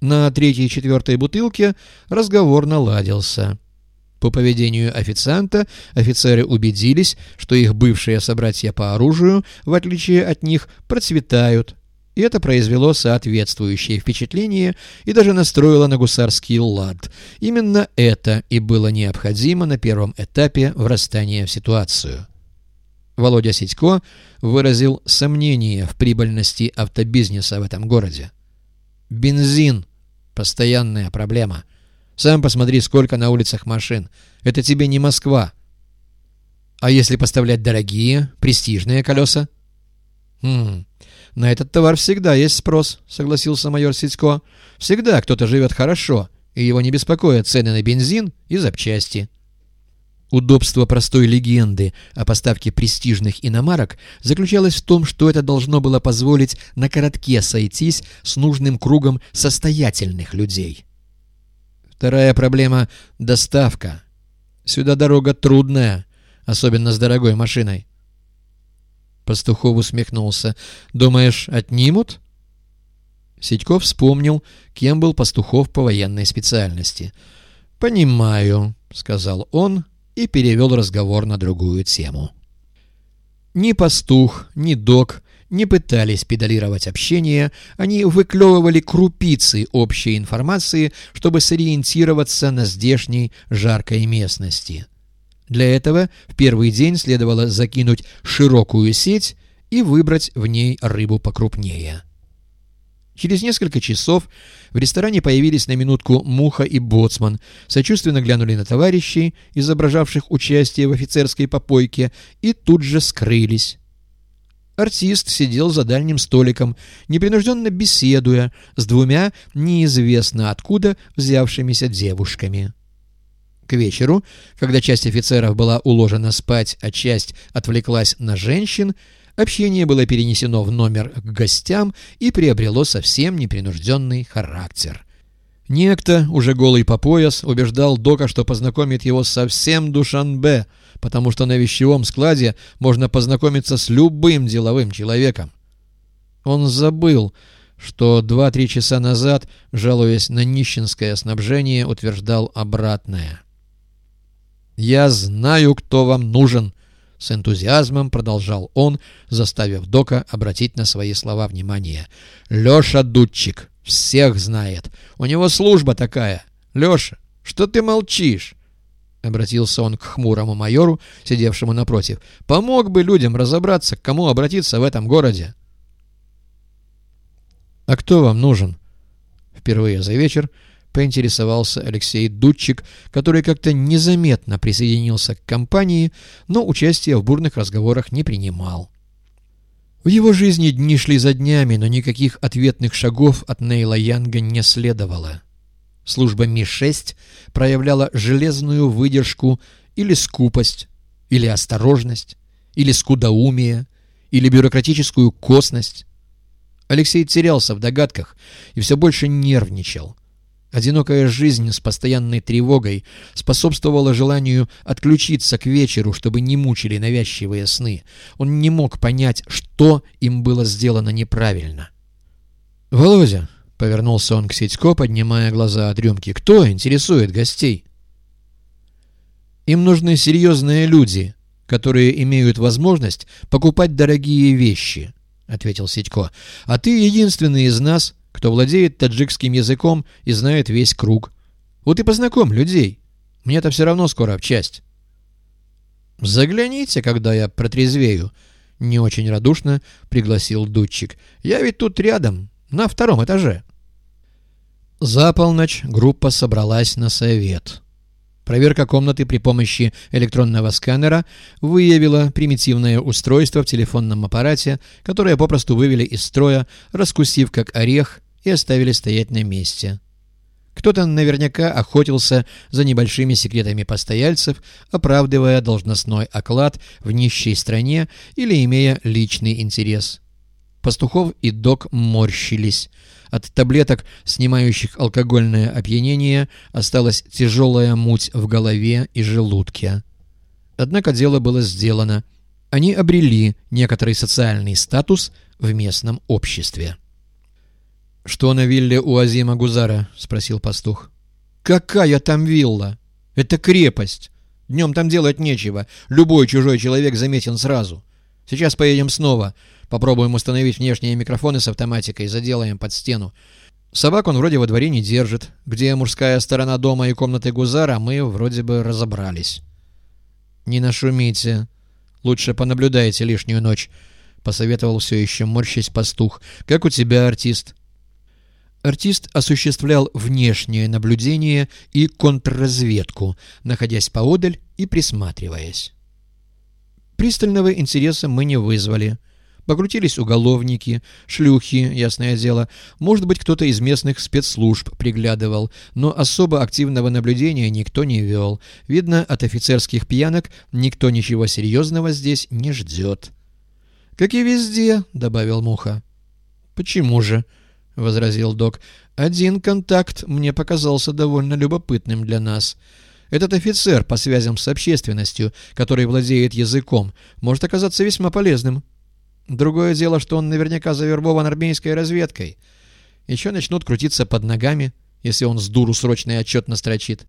На третьей и четвертой бутылке разговор наладился. По поведению официанта офицеры убедились, что их бывшие собратья по оружию, в отличие от них, процветают, и это произвело соответствующее впечатление и даже настроило на гусарский лад. Именно это и было необходимо на первом этапе врастания в ситуацию. Володя Сидько выразил сомнение в прибыльности автобизнеса в этом городе. «Бензин — постоянная проблема. Сам посмотри, сколько на улицах машин. Это тебе не Москва. А если поставлять дорогие, престижные колеса?» «Хм, на этот товар всегда есть спрос», — согласился майор Сидько. «Всегда кто-то живет хорошо, и его не беспокоят цены на бензин и запчасти». Удобство простой легенды о поставке престижных иномарок заключалось в том, что это должно было позволить на коротке сойтись с нужным кругом состоятельных людей. Вторая проблема — доставка. Сюда дорога трудная, особенно с дорогой машиной. Пастухов усмехнулся. «Думаешь, отнимут?» Сидьков вспомнил, кем был Пастухов по военной специальности. «Понимаю», — сказал он и перевел разговор на другую тему. Ни пастух, ни док не пытались педалировать общение, они выклевывали крупицы общей информации, чтобы сориентироваться на здешней жаркой местности. Для этого в первый день следовало закинуть широкую сеть и выбрать в ней рыбу покрупнее. Через несколько часов в ресторане появились на минутку Муха и Боцман, сочувственно глянули на товарищей, изображавших участие в офицерской попойке, и тут же скрылись. Артист сидел за дальним столиком, непринужденно беседуя с двумя неизвестно откуда взявшимися девушками. К вечеру, когда часть офицеров была уложена спать, а часть отвлеклась на женщин, Общение было перенесено в номер к гостям и приобрело совсем непринужденный характер. Некто, уже голый по пояс, убеждал Дока, что познакомит его со всем Душанбе, потому что на вещевом складе можно познакомиться с любым деловым человеком. Он забыл, что два-три часа назад, жалуясь на нищенское снабжение, утверждал обратное. «Я знаю, кто вам нужен», с энтузиазмом продолжал он, заставив Дока обратить на свои слова внимание. «Леша Дудчик всех знает. У него служба такая. Леша, что ты молчишь?» Обратился он к хмурому майору, сидевшему напротив. «Помог бы людям разобраться, к кому обратиться в этом городе». «А кто вам нужен?» Впервые за вечер поинтересовался Алексей Дудчик, который как-то незаметно присоединился к компании, но участия в бурных разговорах не принимал. В его жизни дни шли за днями, но никаких ответных шагов от Нейла Янга не следовало. Служба Ми-6 проявляла железную выдержку или скупость, или осторожность, или скудоумие, или бюрократическую косность. Алексей терялся в догадках и все больше нервничал. Одинокая жизнь с постоянной тревогой способствовала желанию отключиться к вечеру, чтобы не мучили навязчивые сны. Он не мог понять, что им было сделано неправильно. «Володя!» — повернулся он к Сетько, поднимая глаза от рюмки. «Кто интересует гостей?» «Им нужны серьезные люди, которые имеют возможность покупать дорогие вещи», — ответил Сетько. «А ты единственный из нас, кто владеет таджикским языком и знает весь круг. Вот и познакомь людей. Мне-то все равно скоро в часть. «Загляните, когда я протрезвею», — не очень радушно пригласил дудчик. «Я ведь тут рядом, на втором этаже». За полночь группа собралась на совет. Проверка комнаты при помощи электронного сканера выявила примитивное устройство в телефонном аппарате, которое попросту вывели из строя, раскусив как орех и оставили стоять на месте. Кто-то наверняка охотился за небольшими секретами постояльцев, оправдывая должностной оклад в нищей стране или имея личный интерес. Пастухов и док морщились. От таблеток, снимающих алкогольное опьянение, осталась тяжелая муть в голове и желудке. Однако дело было сделано. Они обрели некоторый социальный статус в местном обществе. «Что на вилле у Азима Гузара?» — спросил пастух. «Какая там вилла? Это крепость. Днем там делать нечего. Любой чужой человек заметен сразу. Сейчас поедем снова. Попробуем установить внешние микрофоны с автоматикой, заделаем под стену. Собак он вроде во дворе не держит. Где мужская сторона дома и комнаты Гузара, мы вроде бы разобрались». «Не нашумите. Лучше понаблюдайте лишнюю ночь», — посоветовал все еще морщись пастух. «Как у тебя, артист?» Артист осуществлял внешнее наблюдение и контрразведку, находясь поодаль и присматриваясь. Пристального интереса мы не вызвали. Покрутились уголовники, шлюхи, ясное дело. Может быть, кто-то из местных спецслужб приглядывал, но особо активного наблюдения никто не вел. Видно, от офицерских пьянок никто ничего серьезного здесь не ждет. «Как и везде», — добавил Муха. «Почему же?» — возразил док. «Один контакт мне показался довольно любопытным для нас. Этот офицер по связям с общественностью, который владеет языком, может оказаться весьма полезным. Другое дело, что он наверняка завербован армейской разведкой. Еще начнут крутиться под ногами, если он с дуру срочный отчет настрочит».